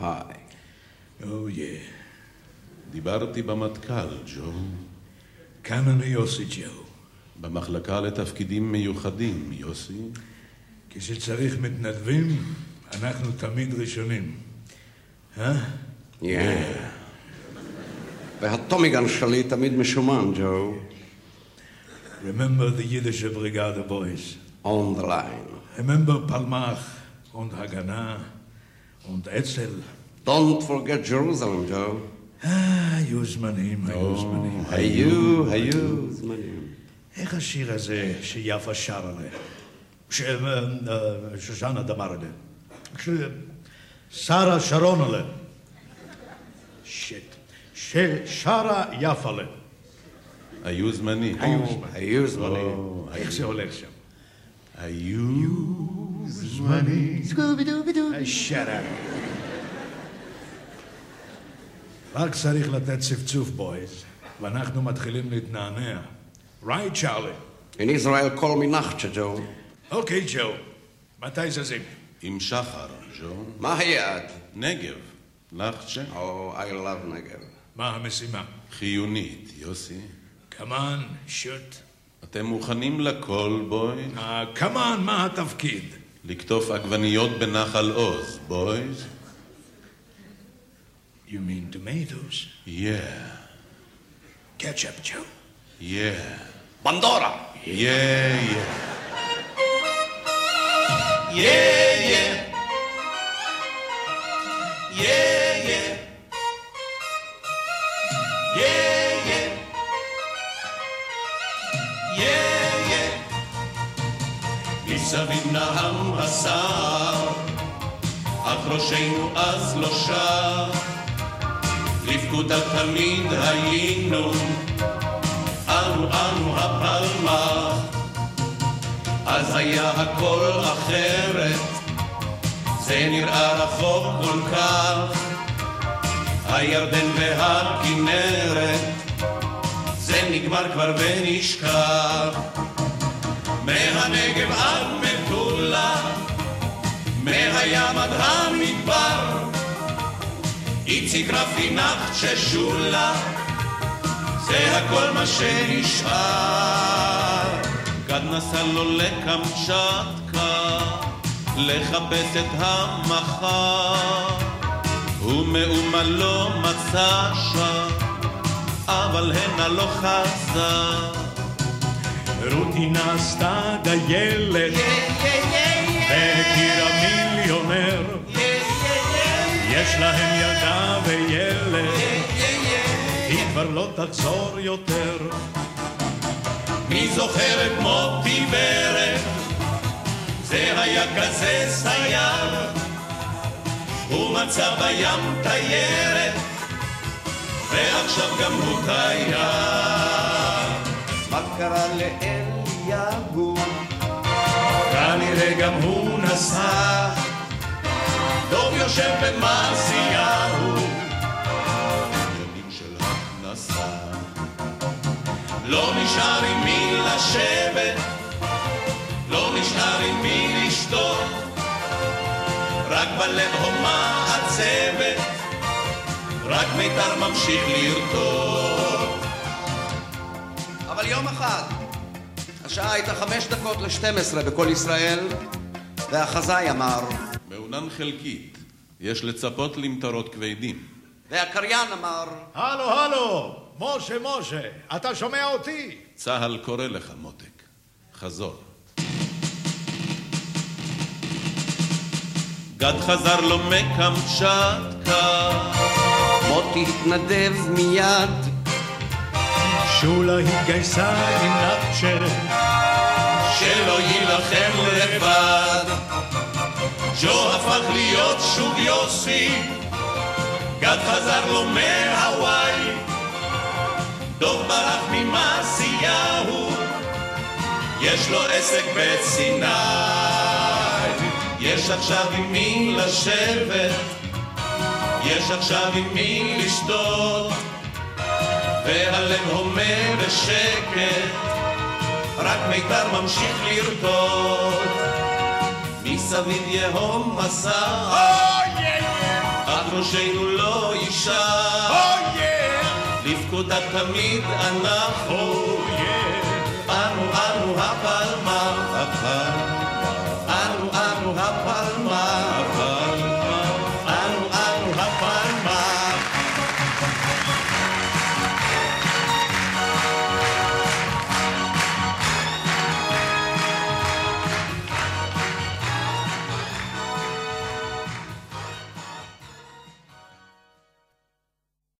היי. או יא. דיברתי במטכ"ל, ג'ו. כאן אני יוסי ג'ו. במחלקה לתפקידים מיוחדים, יוסי. כשצריך מתנדבים, אנחנו תמיד ראשונים. אה? יא. והטומיגן שלי תמיד משומן, ג'ו. Remember the Yiddish Brigade boys. On the line. Remember Palmach und Haganah und Etzel. Don't forget Jerusalem, Joe. אה, היו זמנים, היו זמנים. היו, היו זמנים. איך השיר הזה שיפה שרה לה? ששושנה דמרה לה? ששרה שרונה לה? שיט. ששרה יפה לה. היו זמנים. היו זמנים. או, איך זה הולך שם? היו זמנים. היי, shut up. רק צריך לתת צפצוף, בויז, ואנחנו מתחילים להתנענע. right, צ'ארלי? In Israel call me נחצ'ה, ג'ו. אוקיי, ג'ו. מתי זזים? עם שחר, ג'ו. מה היעד? נגב. לחצ'ה. Oh, I love נגב. מה המשימה? חיונית, יוסי. כמאן, שוט. אתם מוכנים לכל, בוי? כמאן, מה התפקיד? לקטוף עגבניות בנחל עוז, בויז? You mean tomatoes? Yeah, Ketchup, Joe. yeah, yeah, yeah. Yeah, yeah. מסביב נהם הסער, אך ראשנו אז לא שר. לפקודה תמיד היינו, אנו אנו הפלמ"ח. אז היה הכל אחרת, זה נראה רחוק כל כך. הירדן והכנרת, זה נגמר כבר ונשכח. מהנגב עד מטולה, מהים עד המדבר, איציק רפי נחצ'ה זה הכל מה שנשאר. גד נסע לו לקמצ'טקה, לחפש את המחר. ומאומה לא מצא שם, אבל הנה לא חזר. רותי נעשתה דיילת, והכירה מיליונר. יש להם ילדה וילד, היא כבר לא תחזור יותר. מי זוכר את מוטי ורד? זה היה כזה סייר. הוא מצא בים תיירת, ועכשיו גם הוא תייר. קרה לאליהו? כנראה גם הוא נסע, דוב יושב במעשיהו, ימים של הכנסה. לא נשאר עם מי לשבת, לא נשאר עם מי לשתות, רק בלב הומה הצוות, רק מיתר ממשיך לרטוט. אבל יום אחד, השעה הייתה חמש דקות לשתים עשרה בכל ישראל, והחזאי אמר, מעונן חלקית. יש לצפות למטרות כבדים. והקריין אמר, הלו, הלו, משה, משה, אתה שומע אותי? צה"ל קורא לך, מותק. חזור. גד חזר לו מקמצ'טקה, מוטי התנדב מיד, שולה התגייסה עם נחצ'ה, שלא יילחם לבד. ג'ו הפך להיות שוב יוסי, גד חזר לו מהוואי, דוב ברח ממעשיהו, יש לו עסק בסיני, יש עכשיו עם מי לשבת, יש עכשיו עם מי לשתות, והלב הומה בשקט, רק מיתר ממשיך לרקוד. מסביב יהום מסע, אך ראשנו לא יישן. לפקודה תמיד אנחנו, אנו אנו הפלמ"ח, אנו אנו הפלמ"ח.